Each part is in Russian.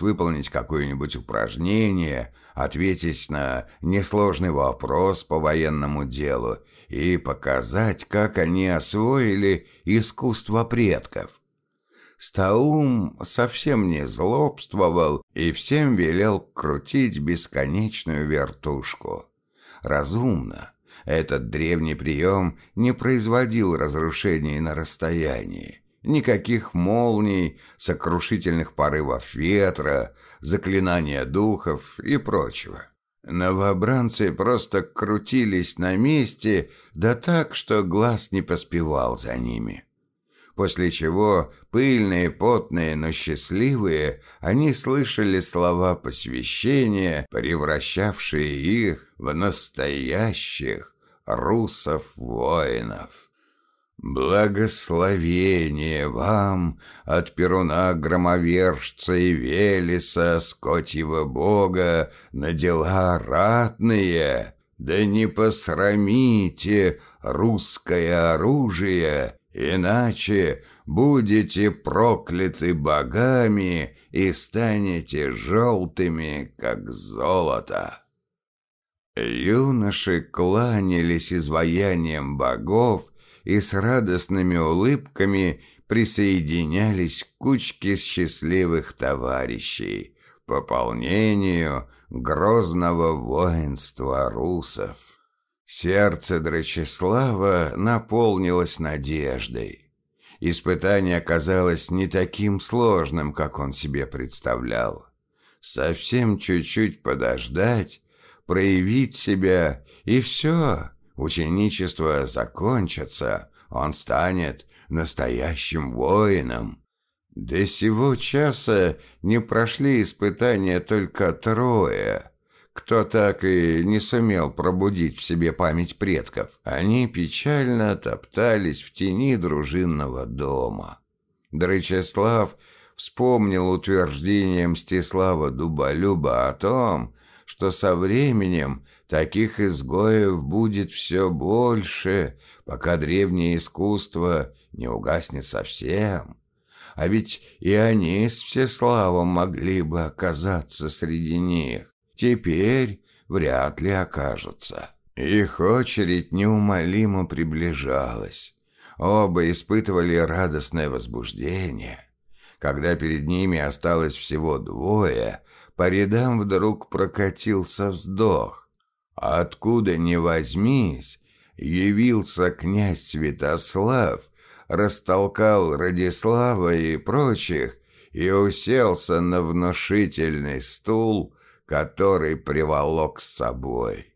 выполнить какое-нибудь упражнение, ответить на несложный вопрос по военному делу и показать, как они освоили искусство предков. Стаум совсем не злобствовал и всем велел крутить бесконечную вертушку. Разумно. Этот древний прием не производил разрушений на расстоянии. Никаких молний, сокрушительных порывов ветра, заклинания духов и прочего. Новобранцы просто крутились на месте, да так, что глаз не поспевал за ними после чего, пыльные, потные, но счастливые, они слышали слова посвящения, превращавшие их в настоящих русов-воинов. «Благословение вам от Перуна Громовержца и Велеса, Скотьего Бога, на дела ратные, да не посрамите русское оружие Иначе будете прокляты богами и станете желтыми, как золото». Юноши кланялись изваянием богов и с радостными улыбками присоединялись к кучке счастливых товарищей, пополнению грозного воинства русов. Сердце Драчеслава наполнилось надеждой. Испытание оказалось не таким сложным, как он себе представлял. Совсем чуть-чуть подождать, проявить себя, и все, ученичество закончится, он станет настоящим воином. До сего часа не прошли испытания только трое — кто так и не сумел пробудить в себе память предков. Они печально топтались в тени дружинного дома. Дрычеслав вспомнил утверждение Мстислава Дуболюба о том, что со временем таких изгоев будет все больше, пока древнее искусство не угаснет совсем. А ведь и они с Всеславом могли бы оказаться среди них теперь вряд ли окажутся. Их очередь неумолимо приближалась. Оба испытывали радостное возбуждение. Когда перед ними осталось всего двое, по рядам вдруг прокатился вздох. Откуда ни возьмись, явился князь Святослав, растолкал Радислава и прочих и уселся на внушительный стул, который приволок с собой.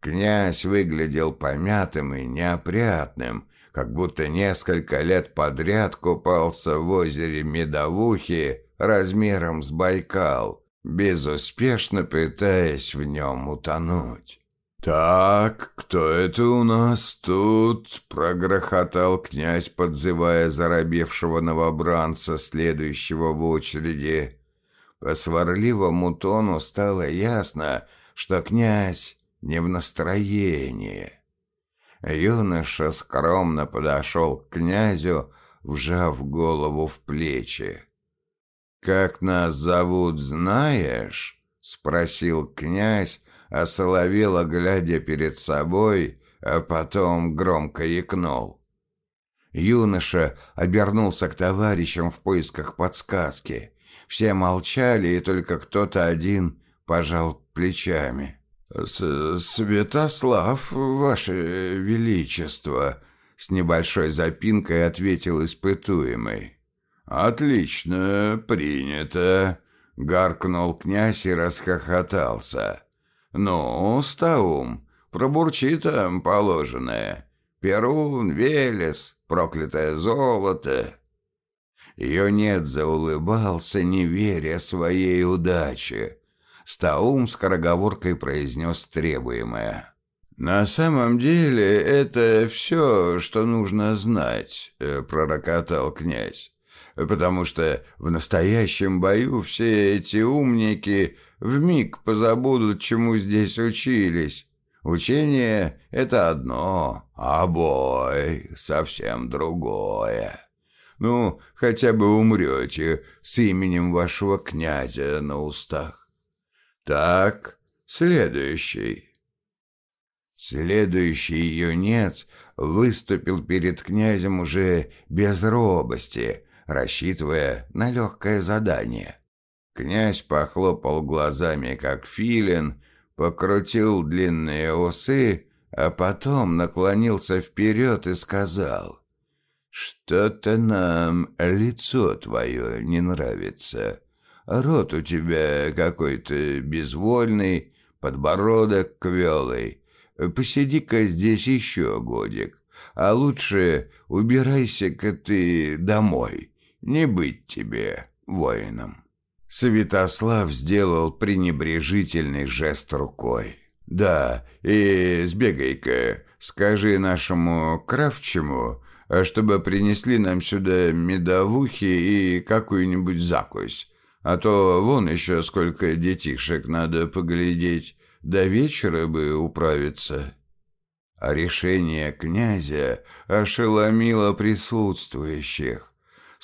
Князь выглядел помятым и неопрятным, как будто несколько лет подряд купался в озере Медовухи размером с Байкал, безуспешно пытаясь в нем утонуть. «Так, кто это у нас тут?» — прогрохотал князь, подзывая заробевшего новобранца, следующего в очереди. По сварливому тону стало ясно, что князь не в настроении. Юноша скромно подошел к князю, вжав голову в плечи. «Как нас зовут, знаешь?» — спросил князь, осоловело глядя перед собой, а потом громко икнул. Юноша обернулся к товарищам в поисках подсказки. Все молчали, и только кто-то один пожал плечами. С «Святослав, ваше величество», — с небольшой запинкой ответил испытуемый. «Отлично, принято», — гаркнул князь и расхохотался. «Ну, Стаум, пробурчи там положенное. Перун, Велес, проклятое золото». Юнет заулыбался, не веря своей удаче. Стаум скороговоркой произнес требуемое. «На самом деле это все, что нужно знать», э, — пророкотал князь. «Потому что в настоящем бою все эти умники вмиг позабудут, чему здесь учились. Учение — это одно, а бой — совсем другое». Ну, хотя бы умрете с именем вашего князя на устах. Так, следующий. Следующий юнец выступил перед князем уже без робости, рассчитывая на легкое задание. Князь похлопал глазами, как филин, покрутил длинные усы, а потом наклонился вперед и сказал, «Что-то нам лицо твое не нравится. Рот у тебя какой-то безвольный, подбородок квелый. Посиди-ка здесь еще годик, а лучше убирайся-ка ты домой, не быть тебе воином». Святослав сделал пренебрежительный жест рукой. «Да, и сбегай-ка, скажи нашему кравчему, чтобы принесли нам сюда медовухи и какую-нибудь закусь, а то вон еще сколько детишек надо поглядеть, до вечера бы управиться». А решение князя ошеломило присутствующих.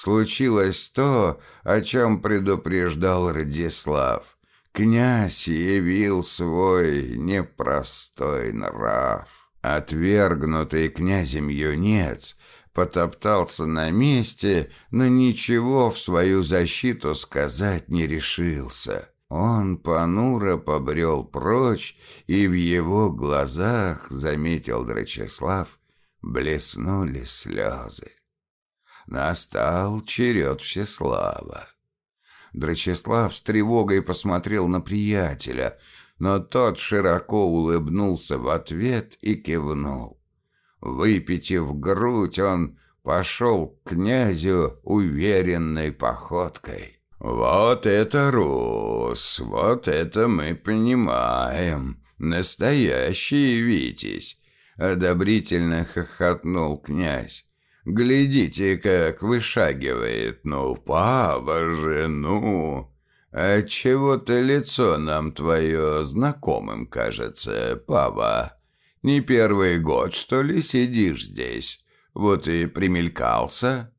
Случилось то, о чем предупреждал Радислав. Князь явил свой непростой нрав. Отвергнутый князем юнец потоптался на месте, но ничего в свою защиту сказать не решился. Он понуро побрел прочь, и в его глазах, заметил Драчеслав, блеснули слезы. Настал черед Всеслава. Драчеслав с тревогой посмотрел на приятеля, но тот широко улыбнулся в ответ и кивнул. Выпитив грудь, он пошел к князю уверенной походкой. «Вот это Рус, вот это мы понимаем, настоящий Витязь!» — одобрительно хохотнул князь. Глядите, как вышагивает. Ну, папа же, ну! Отчего-то лицо нам твое знакомым кажется, папа. Не первый год, что ли, сидишь здесь? Вот и примелькался.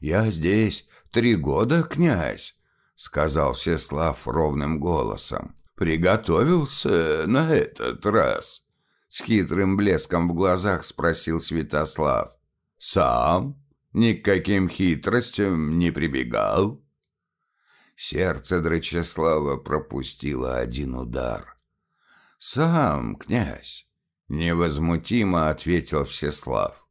Я здесь три года, князь, сказал Всеслав ровным голосом. Приготовился на этот раз. С хитрым блеском в глазах спросил Святослав. Сам ни к хитростям не прибегал. Сердце Драчеслава пропустило один удар. «Сам, князь!» — невозмутимо ответил Всеслав.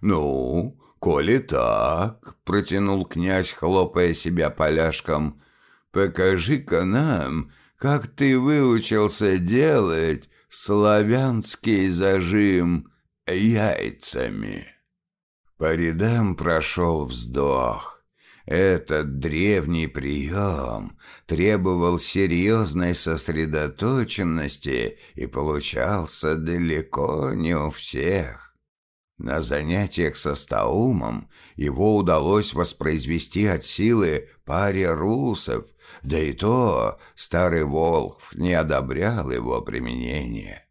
«Ну, коли так», — протянул князь, хлопая себя поляшком, — «покажи-ка нам, как ты выучился делать славянский зажим яйцами». По рядам прошел вздох. Этот древний прием требовал серьезной сосредоточенности и получался далеко не у всех. На занятиях со Стаумом его удалось воспроизвести от силы паре русов, да и то старый Волхв не одобрял его применение.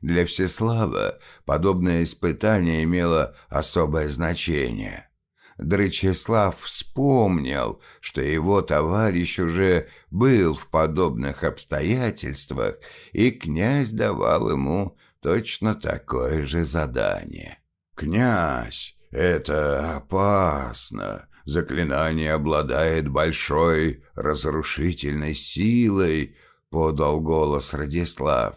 Для Всеслава подобное испытание имело особое значение. Дрычеслав вспомнил, что его товарищ уже был в подобных обстоятельствах, и князь давал ему точно такое же задание. «Князь, это опасно!» Заклинание обладает большой разрушительной силой, подал голос Радислав.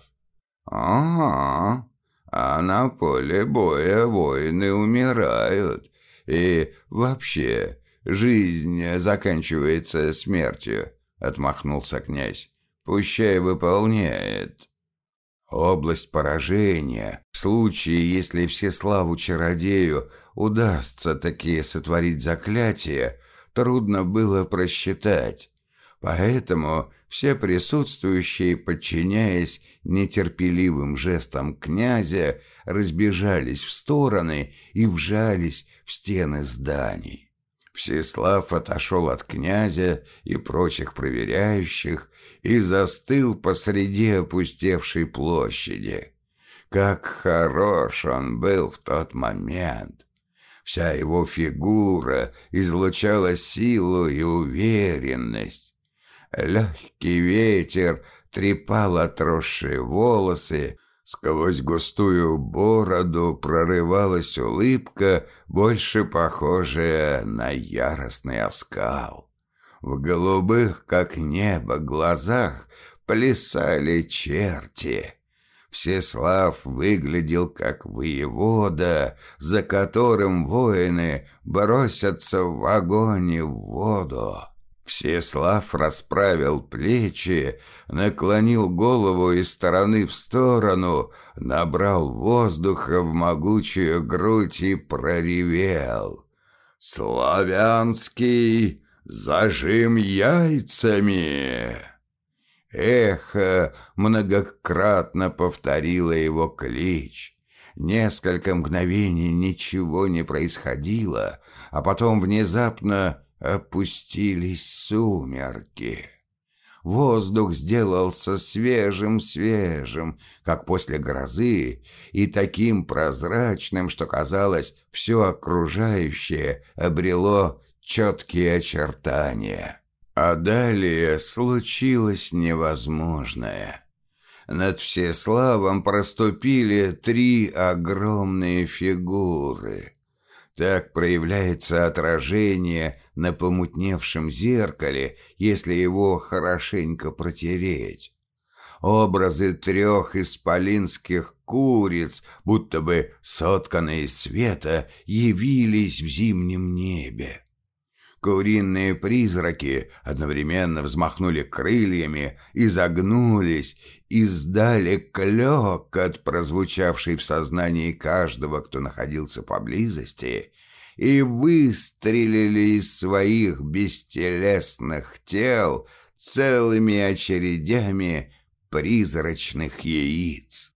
«Ага, а на поле боя воины умирают. И вообще, жизнь заканчивается смертью», — отмахнулся князь. «Пущай выполняет». Область поражения, в случае, если Всеславу Чародею удастся такие сотворить заклятие, трудно было просчитать. Поэтому все присутствующие, подчиняясь нетерпеливым жестам князя, разбежались в стороны и вжались в стены зданий. Всеслав отошел от князя и прочих проверяющих и застыл посреди опустевшей площади. Как хорош он был в тот момент! Вся его фигура излучала силу и уверенность. Легкий ветер трепал отросшие волосы, сквозь густую бороду прорывалась улыбка, больше похожая на яростный оскал. В голубых, как небо, глазах плясали черти. Всеслав выглядел как воевода, за которым воины бросятся в огонь и в воду. Всеслав расправил плечи, наклонил голову из стороны в сторону, набрал воздуха в могучую грудь и проревел. «Славянский зажим яйцами!» Эхо многократно повторило его клич. Несколько мгновений ничего не происходило, а потом внезапно опустились сумерки. Воздух сделался свежим-свежим, как после грозы, и таким прозрачным, что, казалось, все окружающее обрело четкие очертания. А далее случилось невозможное. Над всеславом проступили три огромные фигуры. Так проявляется отражение на помутневшем зеркале, если его хорошенько протереть. Образы трех исполинских куриц, будто бы сотканные из света, явились в зимнем небе. Куриные призраки одновременно взмахнули крыльями, изогнулись, издали клёкот, прозвучавший в сознании каждого, кто находился поблизости, и выстрелили из своих бестелесных тел целыми очередями призрачных яиц.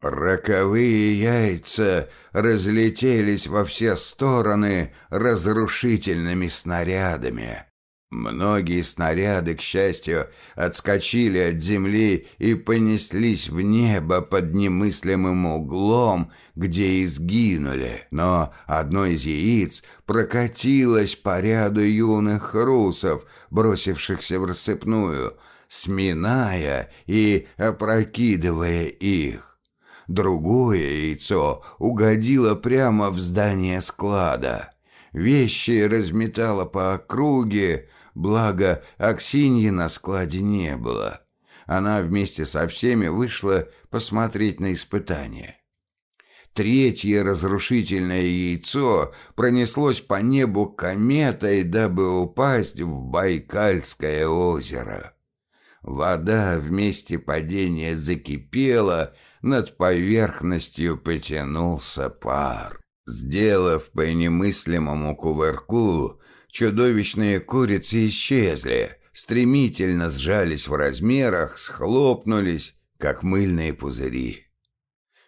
Роковые яйца разлетелись во все стороны разрушительными снарядами. Многие снаряды, к счастью, отскочили от земли и понеслись в небо под немыслимым углом, где и сгинули. Но одно из яиц прокатилось по ряду юных русов, бросившихся в рассыпную, сминая и опрокидывая их. Другое яйцо угодило прямо в здание склада. Вещи разметало по округе, благо Аксиньи на складе не было. Она вместе со всеми вышла посмотреть на испытание. Третье разрушительное яйцо пронеслось по небу кометой, дабы упасть в Байкальское озеро. Вода вместе падения закипела, над поверхностью потянулся пар. Сделав по немыслимому кувырку, чудовищные курицы исчезли, стремительно сжались в размерах, схлопнулись, как мыльные пузыри.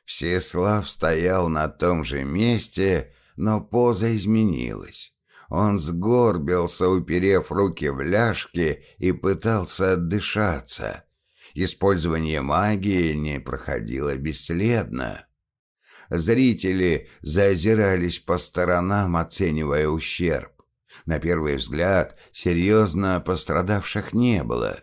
Всеслав стоял на том же месте, но поза изменилась. Он сгорбился, уперев руки в ляжки, и пытался отдышаться. Использование магии не проходило бесследно. Зрители заозирались по сторонам, оценивая ущерб. На первый взгляд, серьезно пострадавших не было.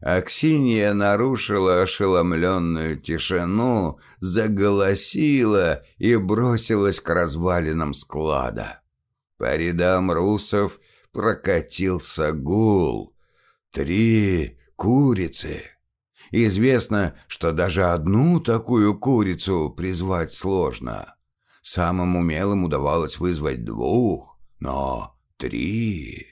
Аксинья нарушила ошеломленную тишину, заголосила и бросилась к развалинам склада. По рядам русов прокатился гул. Три курицы. Известно, что даже одну такую курицу призвать сложно. Самым умелым удавалось вызвать двух, но три.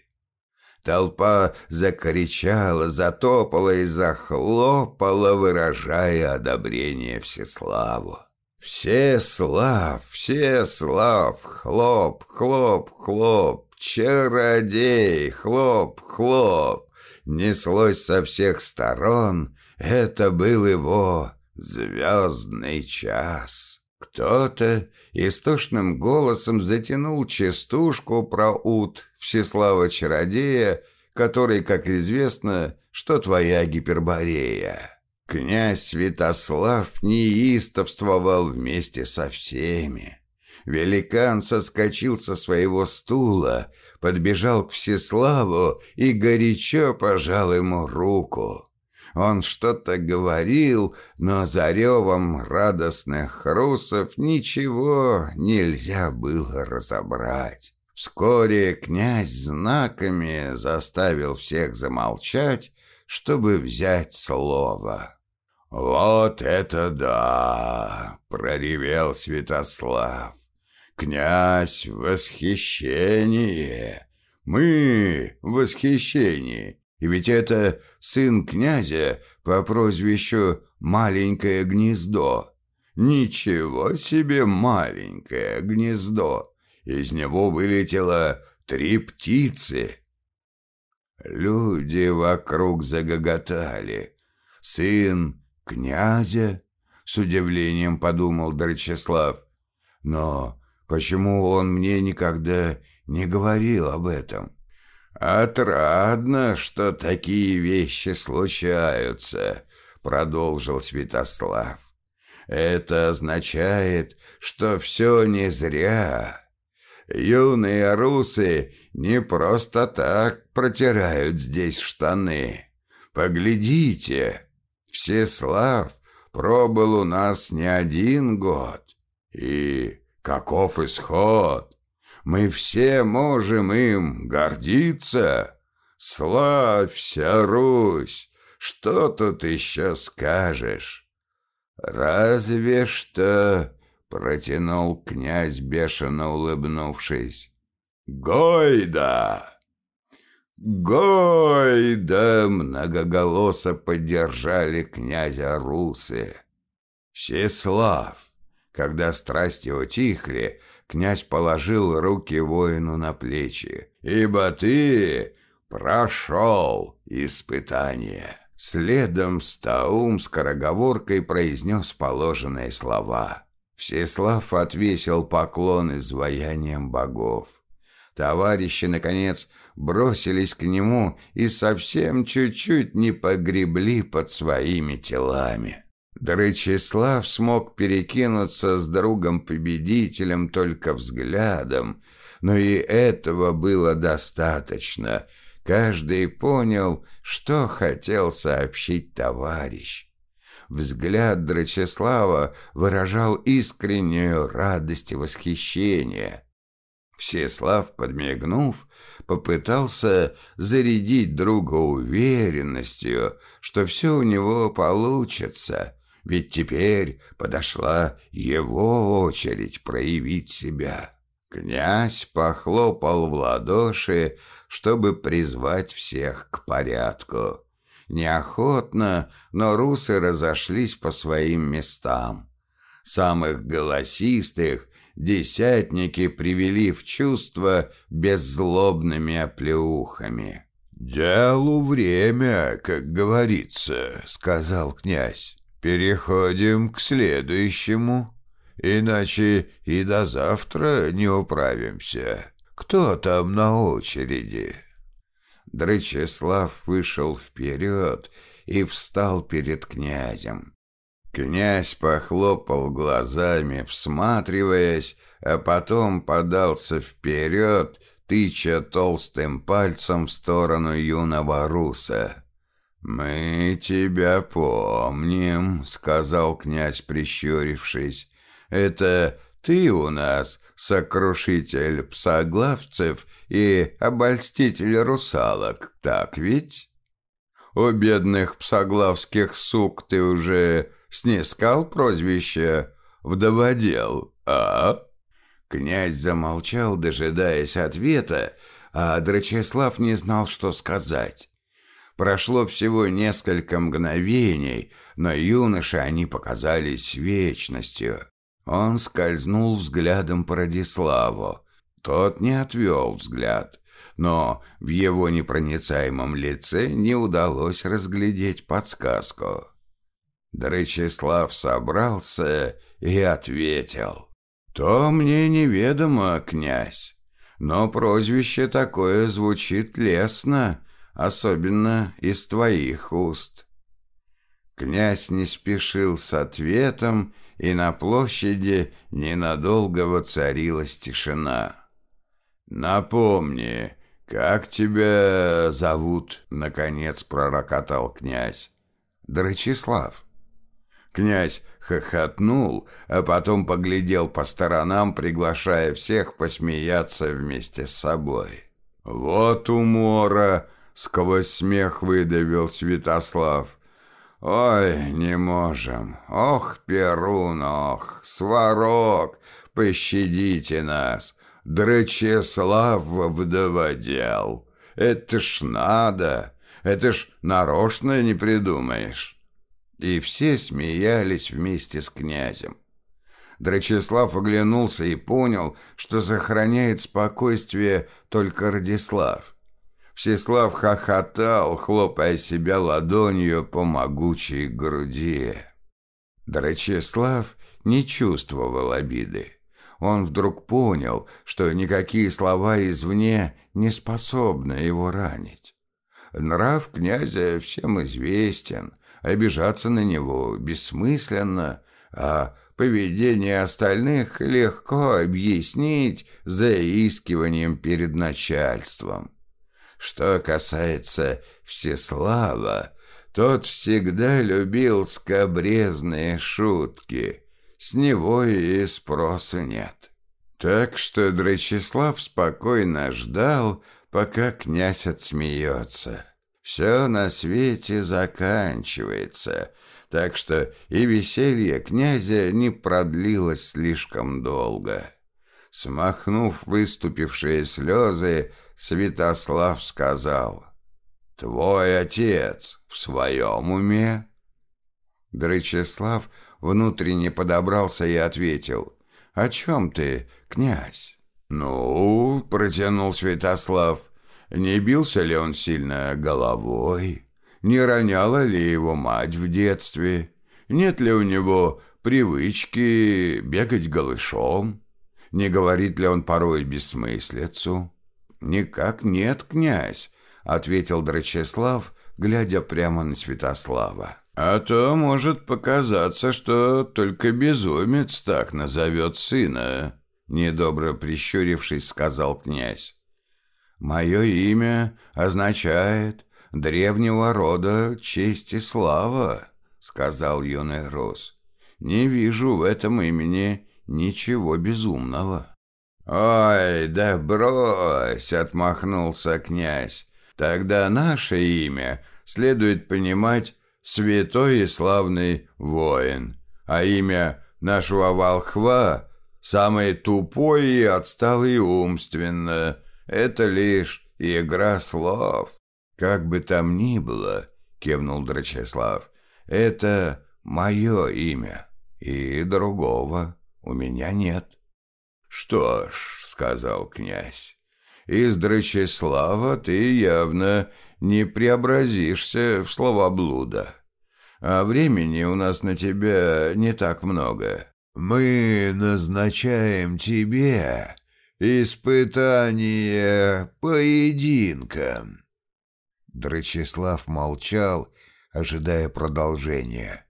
Толпа закричала, затопала и захлопала, выражая одобрение Всеславу. «Всеслав! Всеслав! Хлоп, хлоп, хлоп! Чародей! Хлоп, хлоп!» Неслось со всех сторон, это был его звездный час. Кто-то истошным голосом затянул частушку про ут Всеслава-чародея, который, как известно, что твоя гиперборея. Князь Святослав неистовствовал вместе со всеми. Великан соскочил со своего стула, подбежал к Всеславу и горячо пожал ему руку. Он что-то говорил, но за ревом радостных хрусов ничего нельзя было разобрать. Вскоре князь знаками заставил всех замолчать, чтобы взять слово. «Вот это да!» — проревел Святослав. «Князь в восхищении! Мы в восхищении! И ведь это сын князя по прозвищу «Маленькое гнездо». Ничего себе маленькое гнездо! Из него вылетело три птицы. Люди вокруг загоготали. Сын князя? С удивлением подумал Дрочеслав. Но почему он мне никогда не говорил об этом? «Отрадно, что такие вещи случаются», — продолжил Святослав. «Это означает, что все не зря. Юные русы не просто так протирают здесь штаны. Поглядите, Всеслав пробыл у нас не один год. И каков исход? Мы все можем им гордиться. Славься, Русь! Что тут еще скажешь? Разве что, — протянул князь, бешено улыбнувшись, — Гойда! Гойда! Многоголосо поддержали князя русы. Всеслав! Когда страсти утихли, князь положил руки воину на плечи. «Ибо ты прошел испытание». Следом Стаум скороговоркой произнес положенные слова. Всеслав отвесил поклон изваянием богов. Товарищи, наконец, бросились к нему и совсем чуть-чуть не погребли под своими телами. Дрычеслав смог перекинуться с другом-победителем только взглядом, но и этого было достаточно. Каждый понял, что хотел сообщить товарищ. Взгляд Драчеслава выражал искреннюю радость и восхищение. Всеслав, подмигнув, попытался зарядить друга уверенностью, что все у него получится, ведь теперь подошла его очередь проявить себя. Князь похлопал в ладоши, чтобы призвать всех к порядку. Неохотно, но русы разошлись по своим местам. Самых голосистых десятники привели в чувство беззлобными оплеухами. «Делу время, как говорится», — сказал князь. Переходим к следующему, иначе и до завтра не управимся. Кто там на очереди?» Дрычеслав вышел вперед и встал перед князем. Князь похлопал глазами, всматриваясь, а потом подался вперед, тыча толстым пальцем в сторону юного руса. «Мы тебя помним», — сказал князь, прищурившись. «Это ты у нас сокрушитель псоглавцев и обольститель русалок, так ведь? У бедных псоглавских сук ты уже снискал прозвище «вдоводел», а?» Князь замолчал, дожидаясь ответа, а Драчеслав не знал, что сказать. Прошло всего несколько мгновений, но юноше они показались вечностью. Он скользнул взглядом по Радиславу. Тот не отвел взгляд, но в его непроницаемом лице не удалось разглядеть подсказку. Дрычеслав собрался и ответил. «То мне неведомо, князь, но прозвище такое звучит лестно, особенно из твоих уст. Князь не спешил с ответом, и на площади ненадолго воцарилась тишина. «Напомни, как тебя зовут?» — наконец пророкотал князь. «Драчеслав». Князь хохотнул, а потом поглядел по сторонам, приглашая всех посмеяться вместе с собой. «Вот умора!» — сквозь смех выдавил Святослав. «Ой, не можем! Ох, Перун, ох, Сварог, пощадите нас! Драчеслав вдоводел! Это ж надо! Это ж нарочно не придумаешь!» И все смеялись вместе с князем. Драчеслав оглянулся и понял, что сохраняет спокойствие только Радислав. Всеслав хохотал, хлопая себя ладонью по могучей груди. Драчеслав не чувствовал обиды. Он вдруг понял, что никакие слова извне не способны его ранить. Нрав князя всем известен, обижаться на него бессмысленно, а поведение остальных легко объяснить заискиванием перед начальством. Что касается Всеслава, тот всегда любил скобрезные шутки. С него и спросу нет. Так что Драчеслав спокойно ждал, пока князь отсмеется. Все на свете заканчивается, так что и веселье князя не продлилось слишком долго. Смахнув выступившие слезы, Святослав сказал, «Твой отец в своем уме?» Дрычеслав внутренне подобрался и ответил, «О чем ты, князь?» «Ну, — протянул Святослав, — не бился ли он сильно головой? Не роняла ли его мать в детстве? Нет ли у него привычки бегать голышом? Не говорит ли он порой бессмыслицу?» «Никак нет, князь», — ответил Драчеслав, глядя прямо на Святослава. «А то может показаться, что только безумец так назовет сына», — недобро прищурившись, сказал князь. «Мое имя означает древнего рода честь и слава», — сказал юный Рос. «Не вижу в этом имени ничего безумного». «Ой, да брось!» — отмахнулся князь. «Тогда наше имя следует понимать святой и славный воин, а имя нашего волхва — самый тупой и отсталый умственно. Это лишь игра слов». «Как бы там ни было», — кивнул Драчеслав, — «это мое имя, и другого у меня нет». «Что ж», — сказал князь, — «из Драчеслава ты явно не преобразишься в словоблуда, а времени у нас на тебя не так много. Мы назначаем тебе испытание поединком». Драчеслав молчал, ожидая продолжения.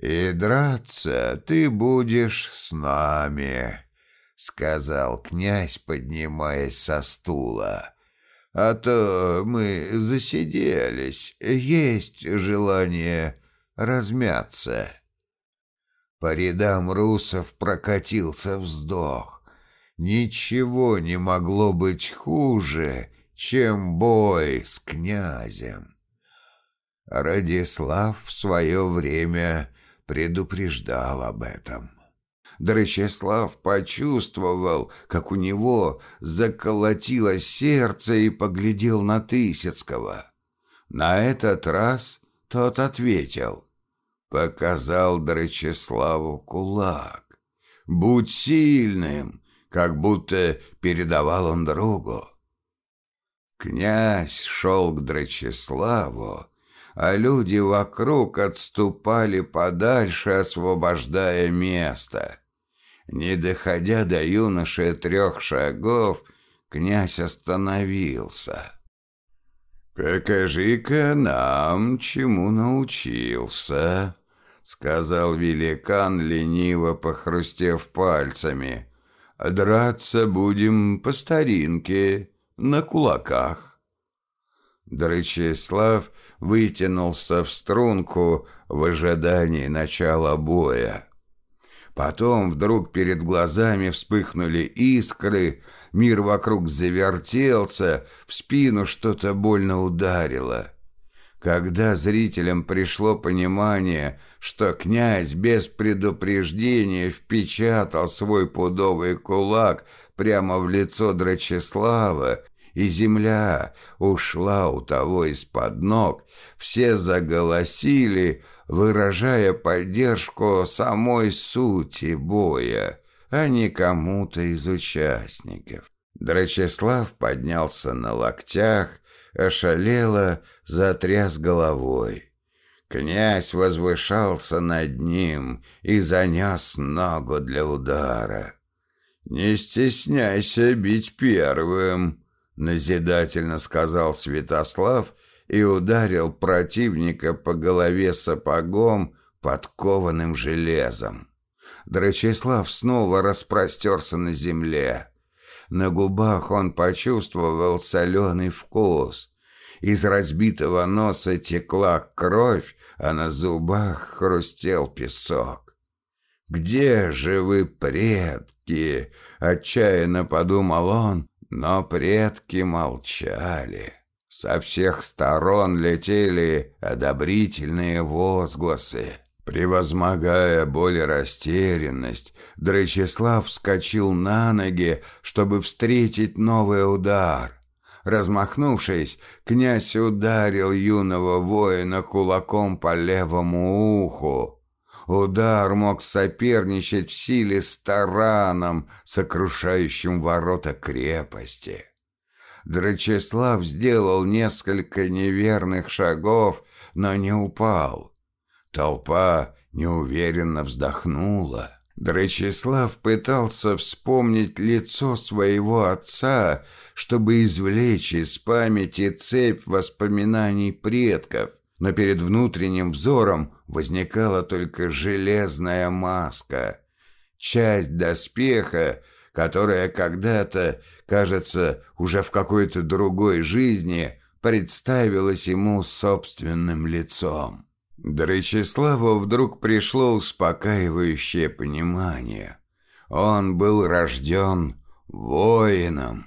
«И драться ты будешь с нами» сказал князь, поднимаясь со стула. «А то мы засиделись, есть желание размяться». По рядам русов прокатился вздох. Ничего не могло быть хуже, чем бой с князем. Радислав в свое время предупреждал об этом. Дречеслав почувствовал, как у него заколотилось сердце и поглядел на Тысяцкого. На этот раз тот ответил. Показал Дречеславу кулак. «Будь сильным!» как будто передавал он другу. Князь шел к Дречеславу, а люди вокруг отступали подальше, освобождая место. Не доходя до юноши трех шагов, князь остановился. «Покажи-ка нам, чему научился», — сказал великан, лениво похрустев пальцами. «Драться будем по старинке, на кулаках». Дрычеслав вытянулся в струнку в ожидании начала боя. Потом вдруг перед глазами вспыхнули искры, мир вокруг завертелся, в спину что-то больно ударило. Когда зрителям пришло понимание, что князь без предупреждения впечатал свой пудовый кулак прямо в лицо Драчеслава, и земля ушла у того из-под ног, все заголосили, выражая поддержку самой сути боя, а не кому-то из участников. Драчеслав поднялся на локтях, ошалело, затряс головой. Князь возвышался над ним и занес ногу для удара. «Не стесняйся бить первым», — назидательно сказал Святослав и ударил противника по голове сапогом, подкованным железом. Драчеслав снова распростерся на земле. На губах он почувствовал соленый вкус. Из разбитого носа текла кровь, а на зубах хрустел песок. «Где же вы, предки?» — отчаянно подумал он, но предки молчали. Со всех сторон летели одобрительные возгласы. Превозмогая боль и растерянность, Дречеслав вскочил на ноги, чтобы встретить новый удар. Размахнувшись, князь ударил юного воина кулаком по левому уху. Удар мог соперничать в силе с тараном, сокрушающим ворота крепости. Драчеслав сделал несколько неверных шагов, но не упал. Толпа неуверенно вздохнула. Драчеслав пытался вспомнить лицо своего отца, чтобы извлечь из памяти цепь воспоминаний предков, но перед внутренним взором возникала только железная маска, часть доспеха, которая когда-то, кажется, уже в какой-то другой жизни представилась ему собственным лицом. Дречиславу вдруг пришло успокаивающее понимание. Он был рожден воином,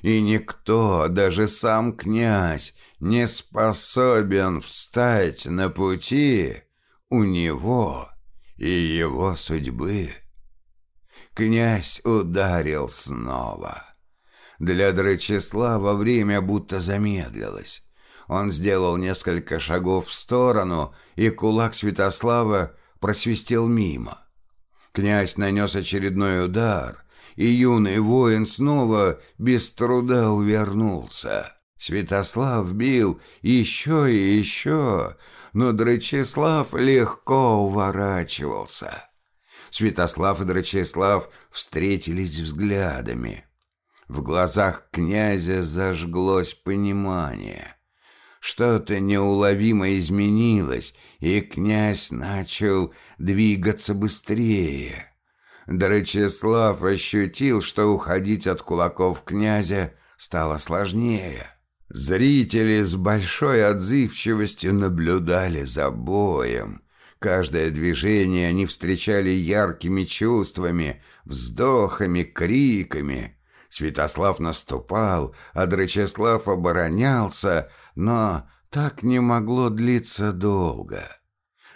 и никто, даже сам князь, не способен встать на пути у него и его судьбы. Князь ударил снова. Для Дречислава время будто замедлилось. Он сделал несколько шагов в сторону, и кулак Святослава просвистел мимо. Князь нанес очередной удар, и юный воин снова без труда увернулся. Святослав бил еще и еще, но Драчеслав легко уворачивался. Святослав и Драчеслав встретились взглядами. В глазах князя зажглось понимание — что-то неуловимо изменилось, и князь начал двигаться быстрее. Дорочеслав ощутил, что уходить от кулаков князя стало сложнее. Зрители с большой отзывчивостью наблюдали за боем. Каждое движение они встречали яркими чувствами, вздохами, криками. Святослав наступал, а Драчеслав оборонялся, но так не могло длиться долго.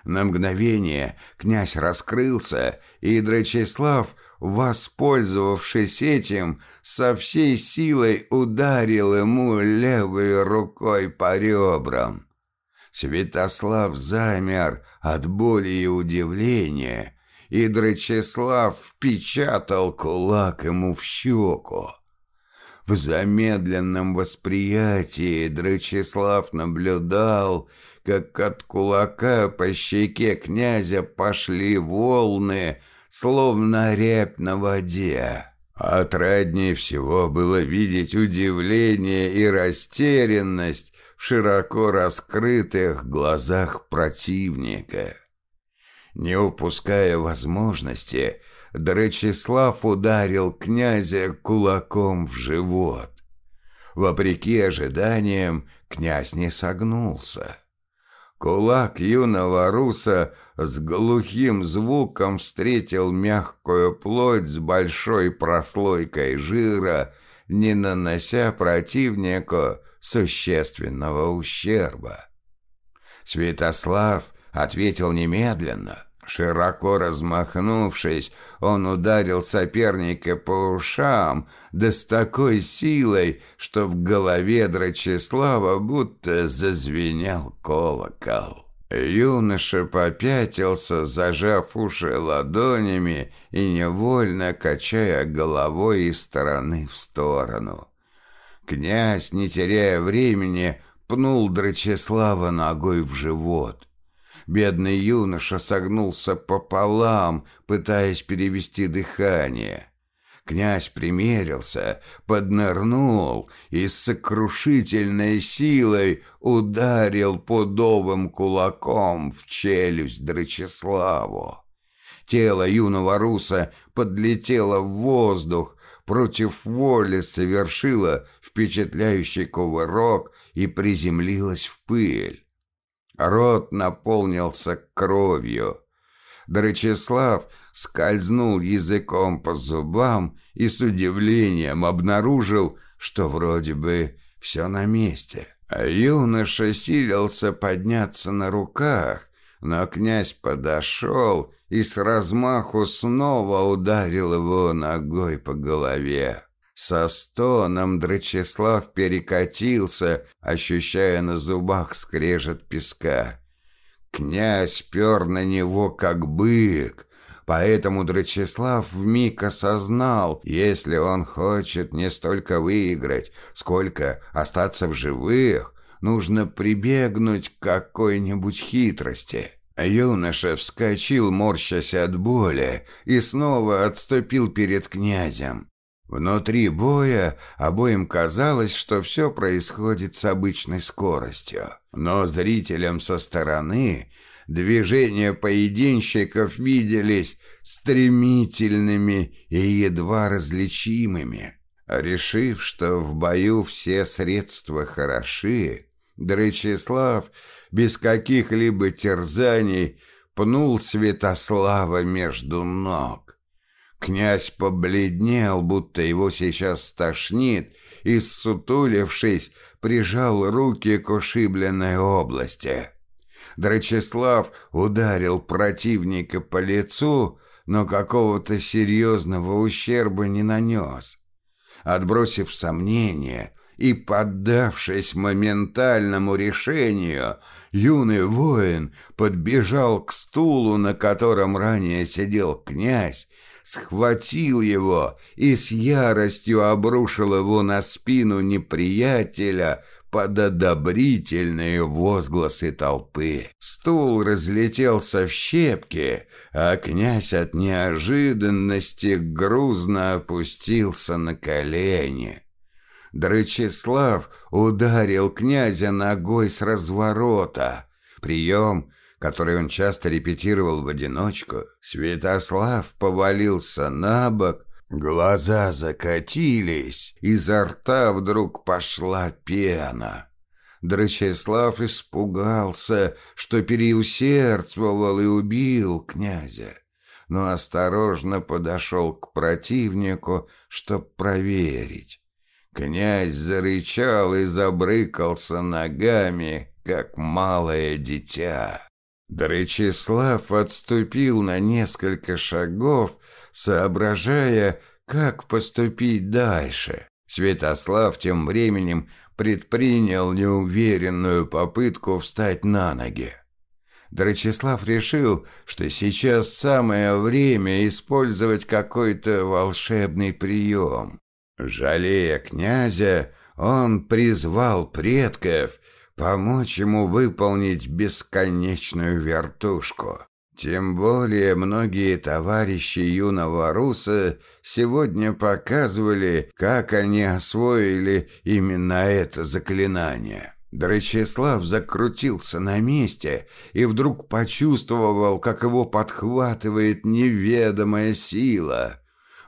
На мгновение князь раскрылся, и Драчеслав, воспользовавшись этим, со всей силой ударил ему левой рукой по ребрам. Святослав замер от боли и удивления, и Драчеслав впечатал кулак ему в щеку. В замедленном восприятии Драчеслав наблюдал, как от кулака по щеке князя пошли волны, словно рябь на воде. Отраднее всего было видеть удивление и растерянность, в широко раскрытых глазах противника. Не упуская возможности, Дречислав ударил князя кулаком в живот. Вопреки ожиданиям, князь не согнулся. Кулак юного руса с глухим звуком встретил мягкую плоть с большой прослойкой жира, не нанося противнику существенного ущерба. Святослав ответил немедленно. Широко размахнувшись, он ударил соперника по ушам, да с такой силой, что в голове Драчеслава будто зазвенел колокол. Юноша попятился, зажав уши ладонями и невольно качая головой из стороны в сторону. Князь, не теряя времени, пнул Драчеслава ногой в живот. Бедный юноша согнулся пополам, пытаясь перевести дыхание. Князь примерился, поднырнул и с сокрушительной силой ударил пудовым кулаком в челюсть Драчеславу. Тело юного руса подлетело в воздух, против воли совершило впечатляющий кувырок и приземлилось в пыль. Рот наполнился кровью. Драчеслав скользнул языком по зубам и с удивлением обнаружил, что вроде бы все на месте. А юноша силился подняться на руках, но князь подошел и с размаху снова ударил его ногой по голове. Со стоном Драчеслав перекатился, ощущая на зубах скрежет песка. Князь пер на него, как бык, поэтому Драчеслав вмиг осознал, если он хочет не столько выиграть, сколько остаться в живых, нужно прибегнуть к какой-нибудь хитрости. Юноша вскочил, морщась от боли, и снова отступил перед князем. Внутри боя обоим казалось, что все происходит с обычной скоростью. Но зрителям со стороны движения поединщиков виделись стремительными и едва различимыми. Решив, что в бою все средства хороши, Дречислав без каких-либо терзаний пнул Святослава между ног. Князь побледнел, будто его сейчас стошнит, и, сутулившись, прижал руки к ушибленной области. Драчеслав ударил противника по лицу, но какого-то серьезного ущерба не нанес. Отбросив сомнения и поддавшись моментальному решению, юный воин подбежал к стулу, на котором ранее сидел князь, схватил его и с яростью обрушил его на спину неприятеля под одобрительные возгласы толпы. Стул разлетелся в щепки, а князь от неожиданности грузно опустился на колени. Дрычеслав ударил князя ногой с разворота. Прием, который он часто репетировал в одиночку, Святослав повалился на бок, глаза закатились, изо рта вдруг пошла пена. Драчеслав испугался, что переусердствовал и убил князя, но осторожно подошел к противнику, чтоб проверить. Князь зарычал и забрыкался ногами, как малое дитя. Дречислав отступил на несколько шагов, соображая, как поступить дальше. Святослав тем временем предпринял неуверенную попытку встать на ноги. Драчеслав решил, что сейчас самое время использовать какой-то волшебный прием. Жалея князя, он призвал предков помочь ему выполнить бесконечную вертушку. Тем более многие товарищи юного руса сегодня показывали, как они освоили именно это заклинание. Драчеслав закрутился на месте и вдруг почувствовал, как его подхватывает неведомая сила.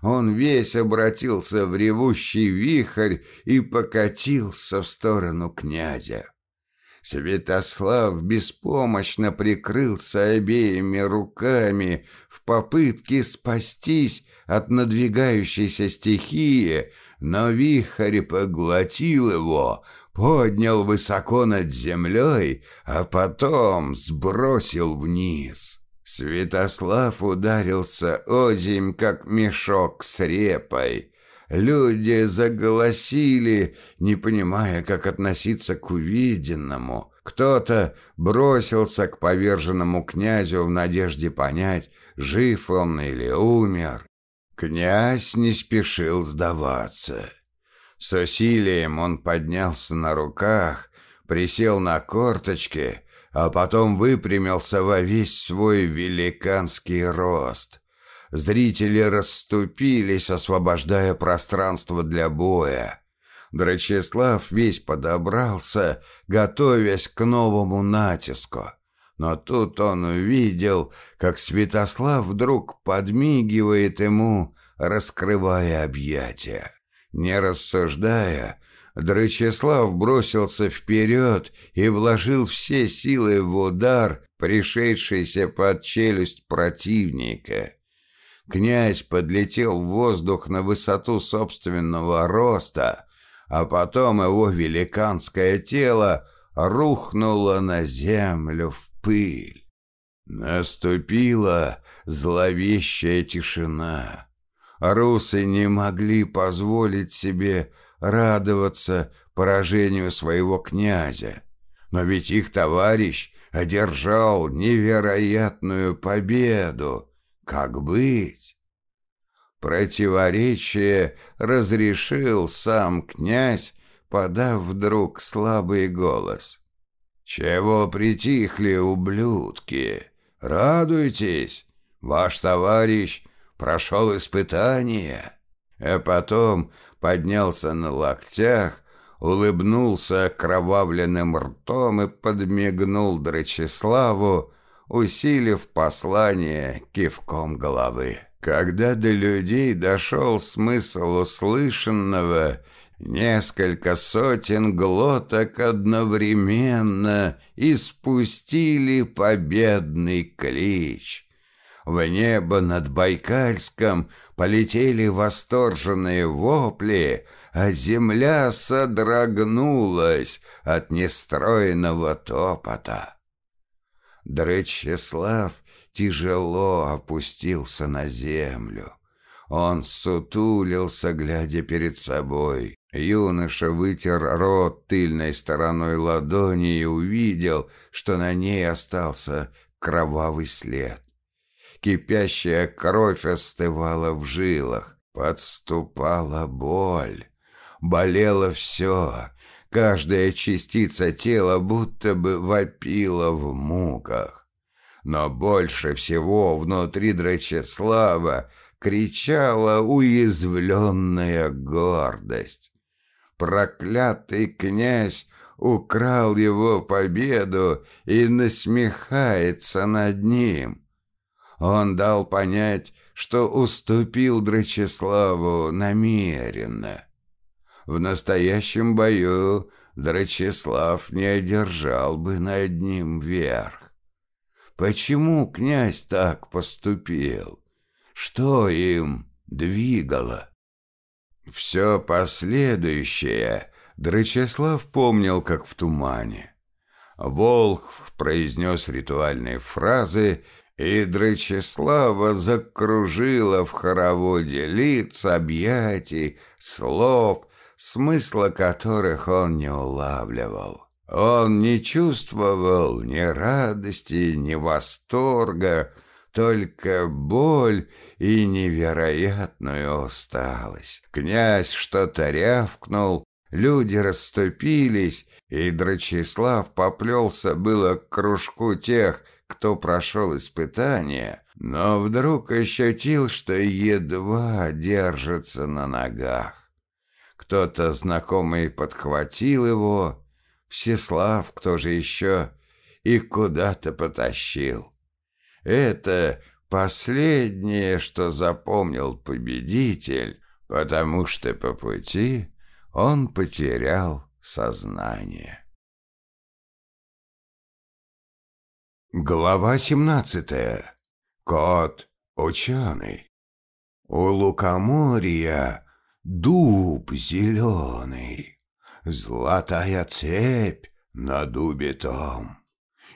Он весь обратился в ревущий вихрь и покатился в сторону князя. Святослав беспомощно прикрылся обеими руками в попытке спастись от надвигающейся стихии, но вихрь поглотил его, поднял высоко над землей, а потом сбросил вниз. Святослав ударился озимь, как мешок с репой. Люди заголосили, не понимая, как относиться к увиденному. Кто-то бросился к поверженному князю в надежде понять, жив он или умер. Князь не спешил сдаваться. С усилием он поднялся на руках, присел на корточки, а потом выпрямился во весь свой великанский рост. Зрители расступились, освобождая пространство для боя. Драчеслав весь подобрался, готовясь к новому натиску. Но тут он увидел, как Святослав вдруг подмигивает ему, раскрывая объятия. Не рассуждая, Драчеслав бросился вперед и вложил все силы в удар, пришедшийся под челюсть противника. Князь подлетел в воздух на высоту собственного роста, а потом его великанское тело рухнуло на землю в пыль. Наступила зловещая тишина. Русы не могли позволить себе радоваться поражению своего князя. Но ведь их товарищ одержал невероятную победу. Как быть? Противоречие разрешил сам князь, подав вдруг слабый голос. «Чего притихли, ублюдки? Радуйтесь! Ваш товарищ прошел испытание!» А потом поднялся на локтях, улыбнулся кровавленным ртом и подмигнул Драчеславу, усилив послание кивком головы. Когда до людей дошел смысл услышанного, несколько сотен глоток одновременно испустили победный клич. В небо над Байкальском полетели восторженные вопли, а земля содрогнулась от нестроенного топота. Дречеслав тяжело опустился на землю. Он сутулился, глядя перед собой. Юноша вытер рот тыльной стороной ладони и увидел, что на ней остался кровавый след. Кипящая кровь остывала в жилах, подступала боль. Болело все, Каждая частица тела будто бы вопила в муках. Но больше всего внутри Драчеслава кричала уязвленная гордость. Проклятый князь украл его победу и насмехается над ним. Он дал понять, что уступил Драчеславу намеренно. В настоящем бою Драчеслав не одержал бы над ним верх. Почему князь так поступил? Что им двигало? Все последующее Драчеслав помнил, как в тумане. Волх произнес ритуальные фразы, и Драчеслава закружила в хороводе лиц, объятий, слов, смысла которых он не улавливал. Он не чувствовал ни радости, ни восторга, только боль и невероятную усталость. Князь что-то рявкнул, люди расступились, и Драчеслав поплелся было к кружку тех, кто прошел испытание, но вдруг ощутил, что едва держится на ногах. Кто-то знакомый подхватил его, Всеслав, кто же еще, и куда-то потащил. Это последнее, что запомнил победитель, потому что по пути он потерял сознание. Глава семнадцатая. Кот ученый. У лукоморья дуб зеленый, Золотая цепь на дубе том.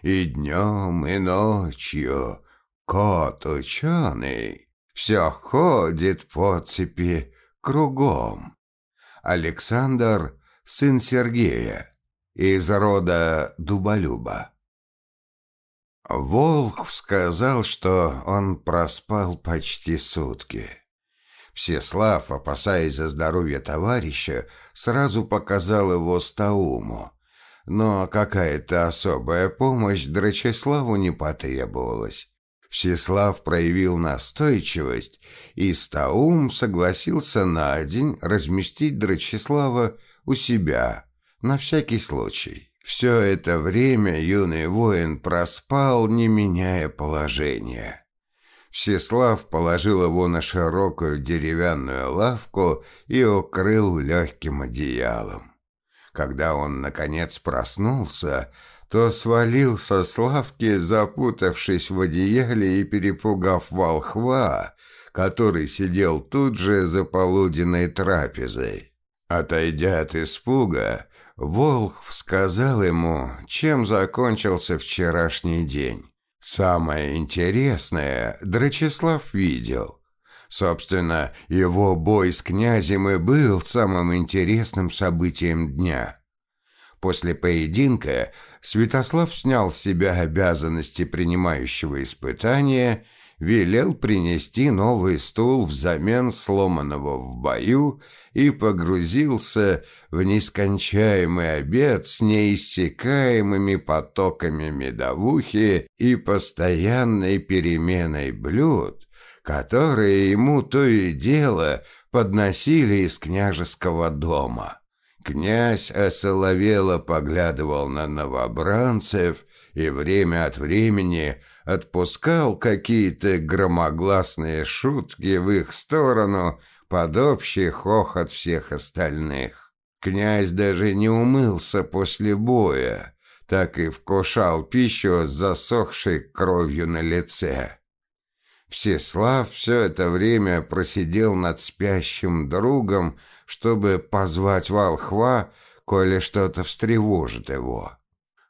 И днем, и ночью кот ученый Все ходит по цепи кругом. Александр, сын Сергея, из рода Дуболюба. Волх сказал, что он проспал почти сутки. Всеслав, опасаясь за здоровье товарища, сразу показал его Стауму. Но какая-то особая помощь Драчеславу не потребовалась. Всеслав проявил настойчивость, и Стаум согласился на день разместить Драчеслава у себя, на всякий случай. Все это время юный воин проспал, не меняя положения. Всеслав положил его на широкую деревянную лавку и укрыл легким одеялом. Когда он, наконец, проснулся, то свалился с лавки, запутавшись в одеяле и перепугав волхва, который сидел тут же за полуденной трапезой. Отойдя от испуга, Волх сказал ему, чем закончился вчерашний день. Самое интересное Драчеслав видел. Собственно, его бой с князем и был самым интересным событием дня. После поединка Святослав снял с себя обязанности принимающего испытания – велел принести новый стул взамен сломанного в бою и погрузился в нескончаемый обед с неиссякаемыми потоками медовухи и постоянной переменой блюд, которые ему то и дело подносили из княжеского дома. Князь осоловело поглядывал на новобранцев и время от времени отпускал какие-то громогласные шутки в их сторону под общий хохот всех остальных. Князь даже не умылся после боя, так и вкушал пищу с засохшей кровью на лице. Всеслав все это время просидел над спящим другом, чтобы позвать волхва, коли что-то встревожит его.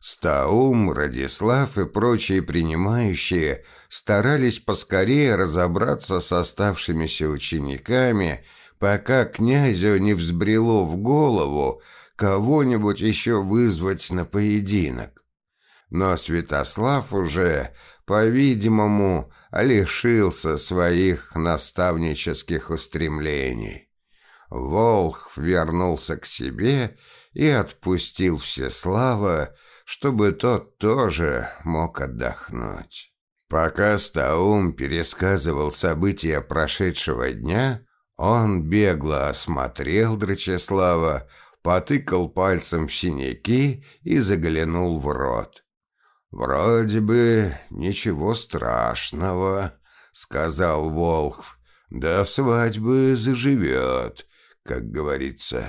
Стаум, Радислав и прочие принимающие старались поскорее разобраться с оставшимися учениками, пока князю не взбрело в голову кого-нибудь еще вызвать на поединок. Но Святослав уже, по-видимому, лишился своих наставнических устремлений. Волх вернулся к себе и отпустил Всеслава, чтобы тот тоже мог отдохнуть. Пока Стаум пересказывал события прошедшего дня, он бегло осмотрел Драчеслава, потыкал пальцем в синяки и заглянул в рот. «Вроде бы ничего страшного», — сказал Волхв. «До свадьбы заживет, как говорится».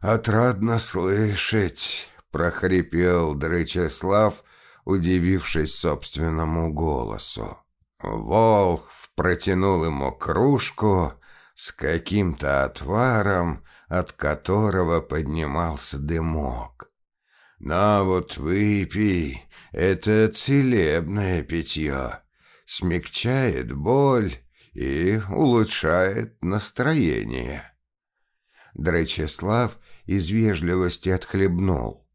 «Отрадно слышать», прохрипел Дрычеслав, удивившись собственному голосу. Волх протянул ему кружку с каким-то отваром, от которого поднимался дымок. «На вот выпей, это целебное питье, смягчает боль и улучшает настроение». Дречеслав из вежливости отхлебнул.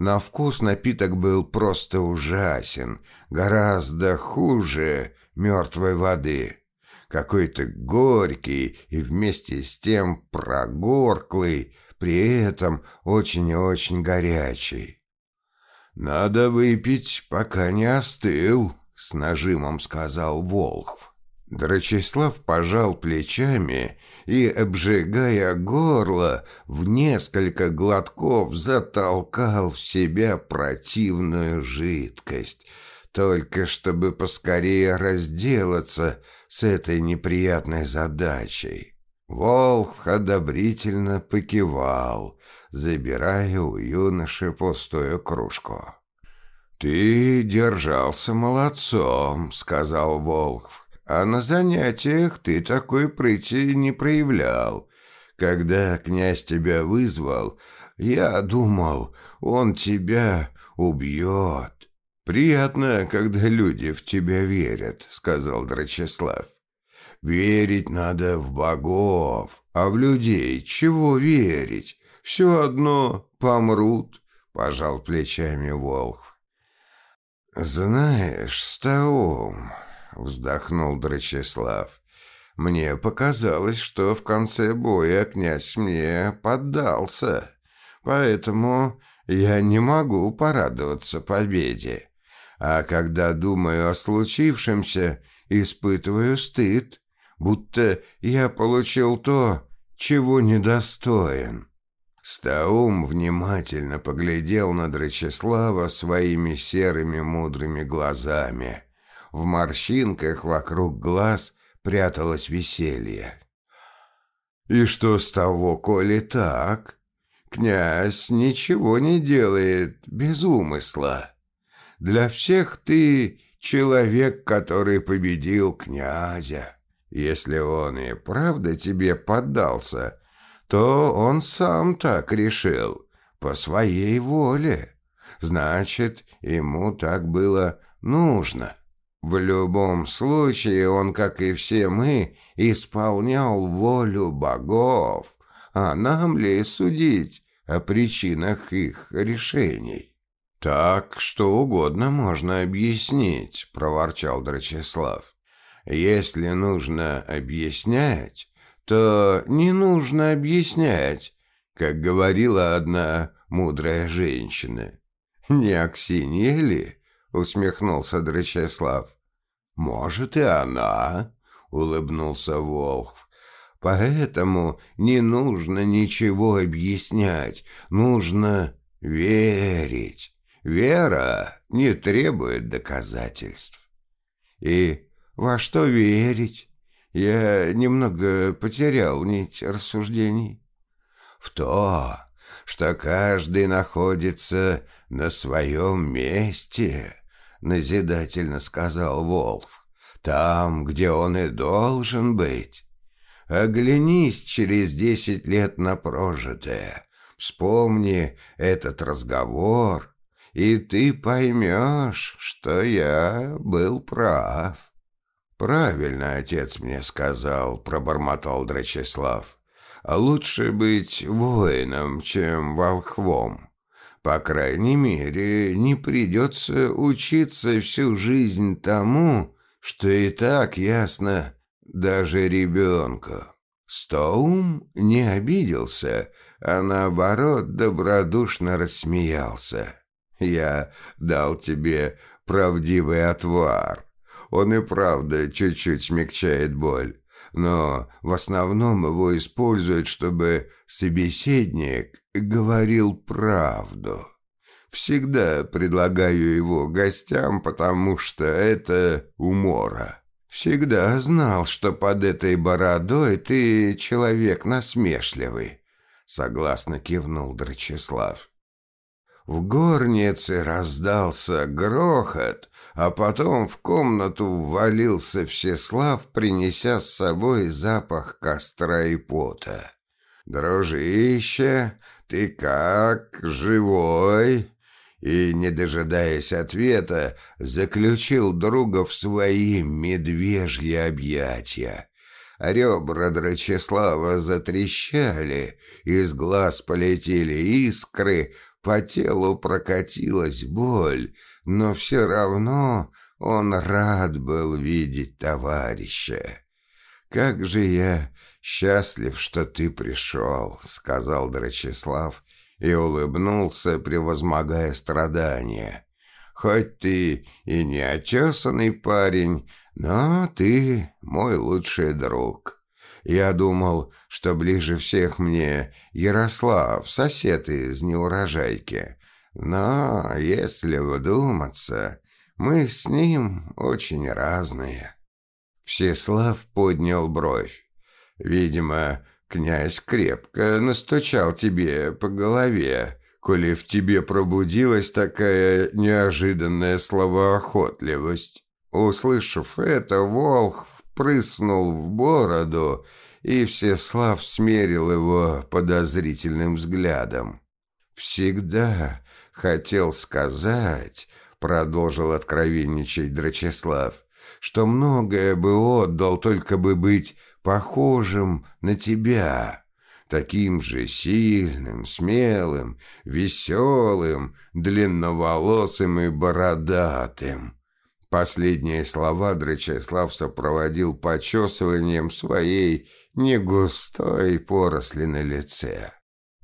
На вкус напиток был просто ужасен, гораздо хуже мертвой воды. Какой-то горький и вместе с тем прогорклый, при этом очень и очень горячий. «Надо выпить, пока не остыл», — с нажимом сказал Волхв. Драчеслав пожал плечами и, обжигая горло, в несколько глотков затолкал в себя противную жидкость, только чтобы поскорее разделаться с этой неприятной задачей. Волх одобрительно покивал, забирая у юноши пустую кружку. «Ты держался молодцом», — сказал Волх а на занятиях ты такой прыти не проявлял. Когда князь тебя вызвал, я думал, он тебя убьет. Приятно, когда люди в тебя верят, сказал Драчеслав. Верить надо в богов, а в людей чего верить? Все одно помрут, пожал плечами Волх. Знаешь, Стаум, — вздохнул Драчеслав. «Мне показалось, что в конце боя князь мне поддался, поэтому я не могу порадоваться победе. А когда думаю о случившемся, испытываю стыд, будто я получил то, чего недостоин». Стаум внимательно поглядел на Драчеслава своими серыми мудрыми глазами — в морщинках вокруг глаз пряталось веселье. «И что с того, коли так? Князь ничего не делает без умысла. Для всех ты человек, который победил князя. Если он и правда тебе поддался, то он сам так решил, по своей воле. Значит, ему так было нужно. В любом случае он, как и все мы, исполнял волю богов, а нам ли судить о причинах их решений? «Так что угодно можно объяснить», — проворчал Драчеслав. «Если нужно объяснять, то не нужно объяснять, как говорила одна мудрая женщина. Не Аксинья ли?» — усмехнулся Драчеслав. «Может, и она», — улыбнулся Волхв. «Поэтому не нужно ничего объяснять, нужно верить. Вера не требует доказательств». «И во что верить?» Я немного потерял нить рассуждений. «В то, что каждый находится на своем месте», — назидательно сказал Волф. «Там, где он и должен быть. Оглянись через десять лет на прожитое, вспомни этот разговор, и ты поймешь, что я был прав». «Правильно отец мне сказал», — пробормотал Драчеслав. «Лучше быть воином, чем волхвом». По крайней мере, не придется учиться всю жизнь тому, что и так ясно даже ребенку. Стоум не обиделся, а наоборот добродушно рассмеялся. «Я дал тебе правдивый отвар. Он и правда чуть-чуть смягчает боль но в основном его используют, чтобы собеседник говорил правду. Всегда предлагаю его гостям, потому что это умора. Всегда знал, что под этой бородой ты человек насмешливый, согласно кивнул Драчеслав. В горнице раздался грохот, а потом в комнату ввалился Всеслав, принеся с собой запах костра и пота. «Дружище, ты как, живой?» И, не дожидаясь ответа, заключил друга в свои медвежьи объятия. Ребра Драчеслава затрещали, из глаз полетели искры, по телу прокатилась боль, но все равно он рад был видеть товарища. «Как же я счастлив, что ты пришел», — сказал Драчеслав и улыбнулся, превозмогая страдания. «Хоть ты и не отесанный парень, Но ты мой лучший друг. Я думал, что ближе всех мне Ярослав, сосед из неурожайки. Но, если вдуматься, мы с ним очень разные». Всеслав поднял бровь. «Видимо, князь крепко настучал тебе по голове, коли в тебе пробудилась такая неожиданная словоохотливость». Услышав это, Волх впрыснул в бороду, и Всеслав смерил его подозрительным взглядом. «Всегда хотел сказать», — продолжил откровенничать Драчеслав, «что многое бы отдал, только бы быть похожим на тебя, таким же сильным, смелым, веселым, длинноволосым и бородатым». Последние слова Драчеслав сопроводил почесыванием своей негустой поросли на лице.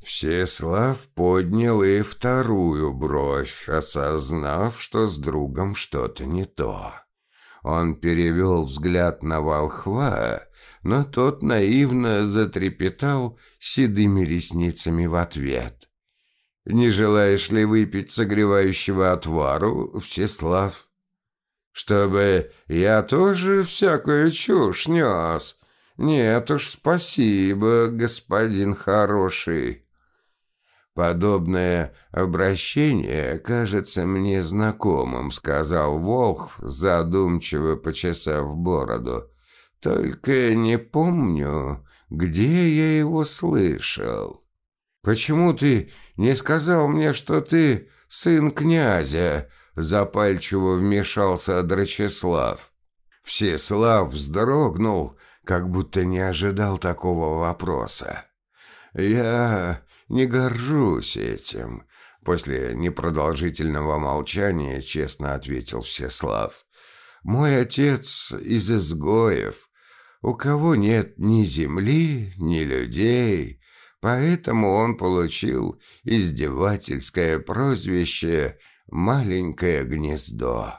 Всеслав поднял и вторую бровь, осознав, что с другом что-то не то. Он перевел взгляд на волхва, но тот наивно затрепетал седыми ресницами в ответ. «Не желаешь ли выпить согревающего отвару, Всеслав?» «Чтобы я тоже всякую чушь нес? Нет уж, спасибо, господин хороший». «Подобное обращение кажется мне знакомым», — сказал Волх, задумчиво почесав бороду. «Только не помню, где я его слышал». «Почему ты не сказал мне, что ты сын князя?» — запальчиво вмешался Драчеслав. Всеслав вздрогнул, как будто не ожидал такого вопроса. «Я не горжусь этим», — после непродолжительного молчания честно ответил Всеслав. «Мой отец из изгоев, у кого нет ни земли, ни людей, поэтому он получил издевательское прозвище «маленькое гнездо»,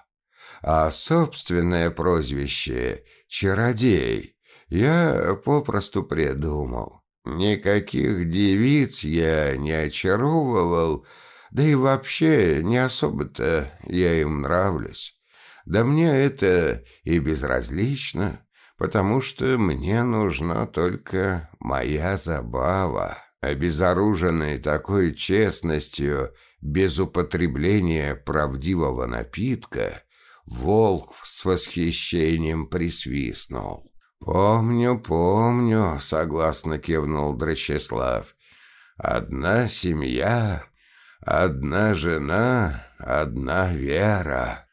а собственное прозвище «чародей» я попросту придумал. Никаких девиц я не очаровывал, да и вообще не особо-то я им нравлюсь. Да мне это и безразлично, потому что мне нужна только моя забава. Обезоруженный такой честностью, без употребления правдивого напитка, волк с восхищением присвистнул. «Помню, помню», — согласно кивнул Драчеслав. «Одна семья, одна жена, одна вера».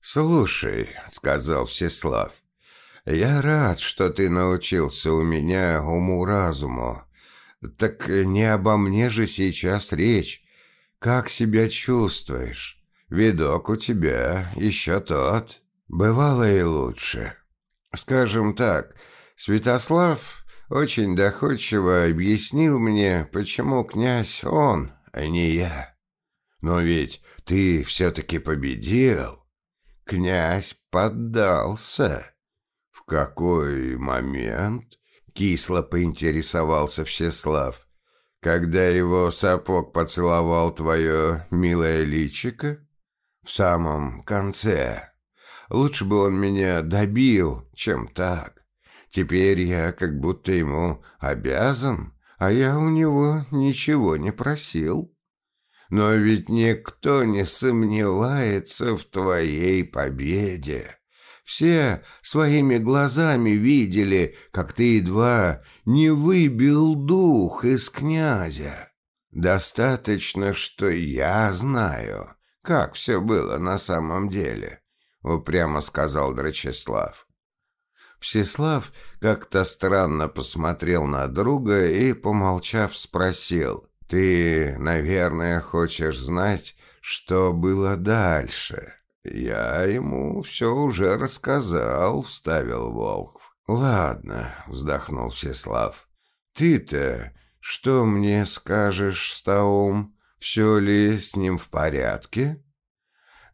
«Слушай», — сказал Всеслав, — «я рад, что ты научился у меня уму-разуму. Так не обо мне же сейчас речь. Как себя чувствуешь? Видок у тебя еще тот. Бывало и лучше». Скажем так, Святослав очень доходчиво объяснил мне, почему князь он, а не я. Но ведь ты все-таки победил. Князь поддался. Какой момент? Кисло поинтересовался Всеслав. Когда его сапог поцеловал твое милое личико? В самом конце. Лучше бы он меня добил, чем так. Теперь я как будто ему обязан, а я у него ничего не просил. Но ведь никто не сомневается в твоей победе. Все своими глазами видели, как ты едва не выбил дух из князя. Достаточно, что я знаю, как все было на самом деле упрямо сказал Драчеслав. Всеслав как-то странно посмотрел на друга и, помолчав, спросил, «Ты, наверное, хочешь знать, что было дальше?» «Я ему все уже рассказал», — вставил Волхв. «Ладно», — вздохнул Всеслав. «Ты-то что мне скажешь, Стаум? Все ли с ним в порядке?»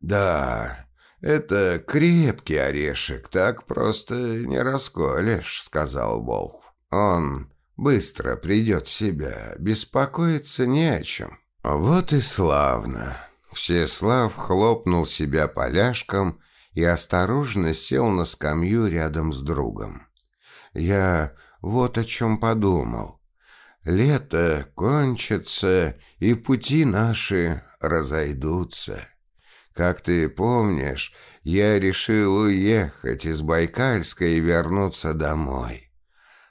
«Да, «Это крепкий орешек, так просто не расколешь», — сказал Волх. «Он быстро придет в себя, беспокоиться не о чем». «Вот и славно!» Всеслав хлопнул себя поляшком и осторожно сел на скамью рядом с другом. «Я вот о чем подумал. Лето кончится, и пути наши разойдутся. Как ты помнишь, я решил уехать из Байкальска и вернуться домой.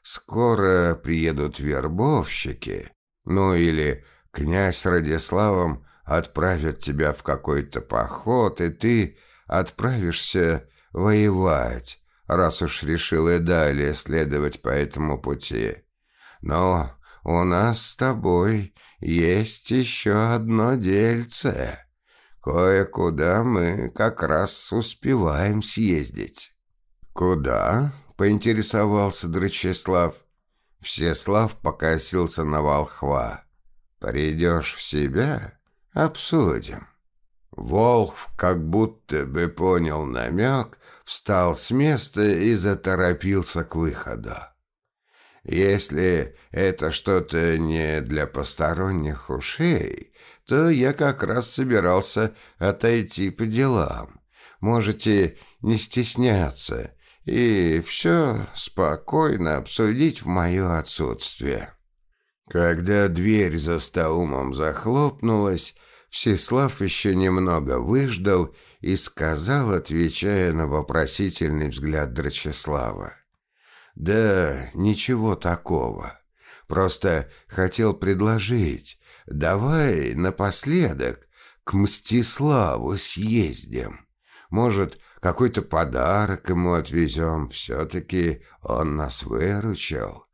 Скоро приедут вербовщики, ну или князь Радиславом отправят тебя в какой-то поход, и ты отправишься воевать, раз уж решил и далее следовать по этому пути. Но у нас с тобой есть еще одно дельце». Кое-куда мы как раз успеваем съездить». «Куда?» — поинтересовался Драчеслав. Всеслав покосился на волхва. «Придешь в себя? Обсудим». Волхв, как будто бы понял намек, встал с места и заторопился к выходу. «Если это что-то не для посторонних ушей, то я как раз собирался отойти по делам. Можете не стесняться и все спокойно обсудить в мое отсутствие». Когда дверь за Стаумом захлопнулась, Всеслав еще немного выждал и сказал, отвечая на вопросительный взгляд Драчеслава. «Да ничего такого. Просто хотел предложить. Давай напоследок к Мстиславу съездим. Может, какой-то подарок ему отвезем. Все-таки он нас выручил.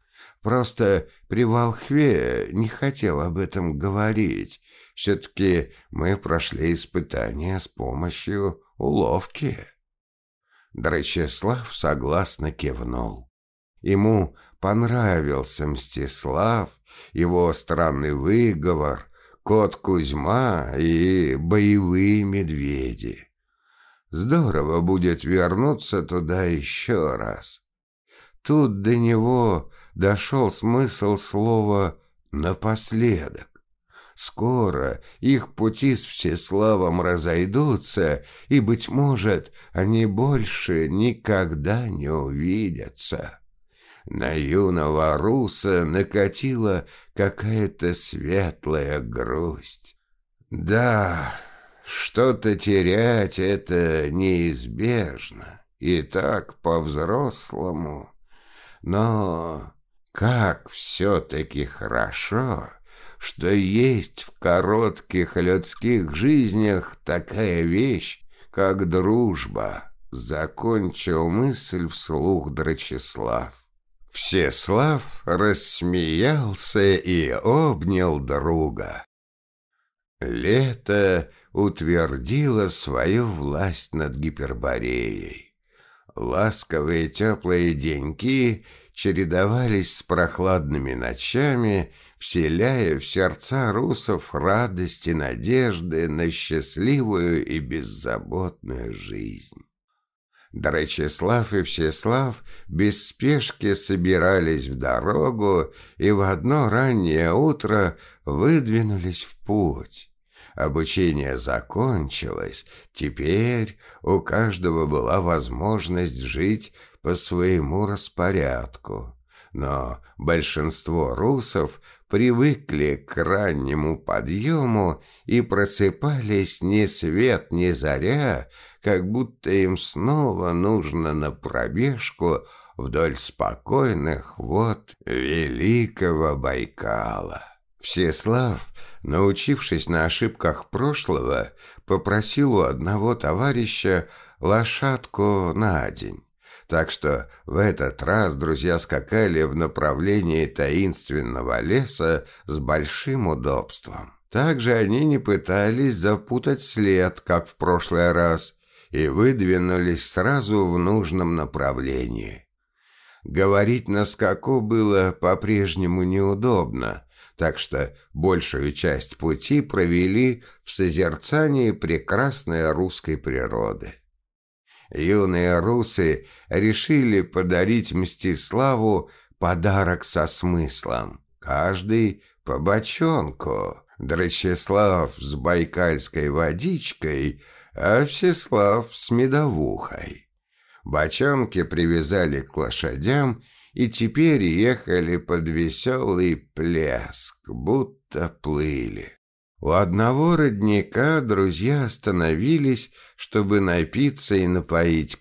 Просто при Волхве не хотел об этом говорить. Все-таки мы прошли испытания с помощью уловки. Драчеслав согласно кивнул. Ему понравился Мстислав, его странный выговор, кот Кузьма и боевые медведи. Здорово будет вернуться туда еще раз. Тут до него дошел смысл слова «напоследок». Скоро их пути с Всеславом разойдутся, и, быть может, они больше никогда не увидятся. На юного руса накатила какая-то светлая грусть. Да, что-то терять — это неизбежно, и так по-взрослому. Но как все-таки хорошо, что есть в коротких людских жизнях такая вещь, как дружба, закончил мысль вслух Драчеслав. Всеслав рассмеялся и обнял друга. Лето утвердило свою власть над Гипербореей. Ласковые теплые деньки чередовались с прохладными ночами, вселяя в сердца русов радость и надежды на счастливую и беззаботную жизнь. Драчеслав и Всеслав без спешки собирались в дорогу и в одно раннее утро выдвинулись в путь. Обучение закончилось, теперь у каждого была возможность жить по своему распорядку. Но большинство русов привыкли к раннему подъему и просыпались ни свет ни заря, как будто им снова нужно на пробежку вдоль спокойных вод великого Байкала. Всеслав, научившись на ошибках прошлого, попросил у одного товарища лошадку на день. Так что в этот раз друзья скакали в направлении таинственного леса с большим удобством. Также они не пытались запутать след, как в прошлый раз, и выдвинулись сразу в нужном направлении. Говорить на скаку было по-прежнему неудобно, так что большую часть пути провели в созерцании прекрасной русской природы. Юные русы решили подарить Мстиславу подарок со смыслом. Каждый по бочонку. Драчеслав с байкальской водичкой, а Всеслав с медовухой. Бочонки привязали к лошадям и теперь ехали под веселый плеск, будто плыли. У одного родника друзья остановились, чтобы напиться и напоить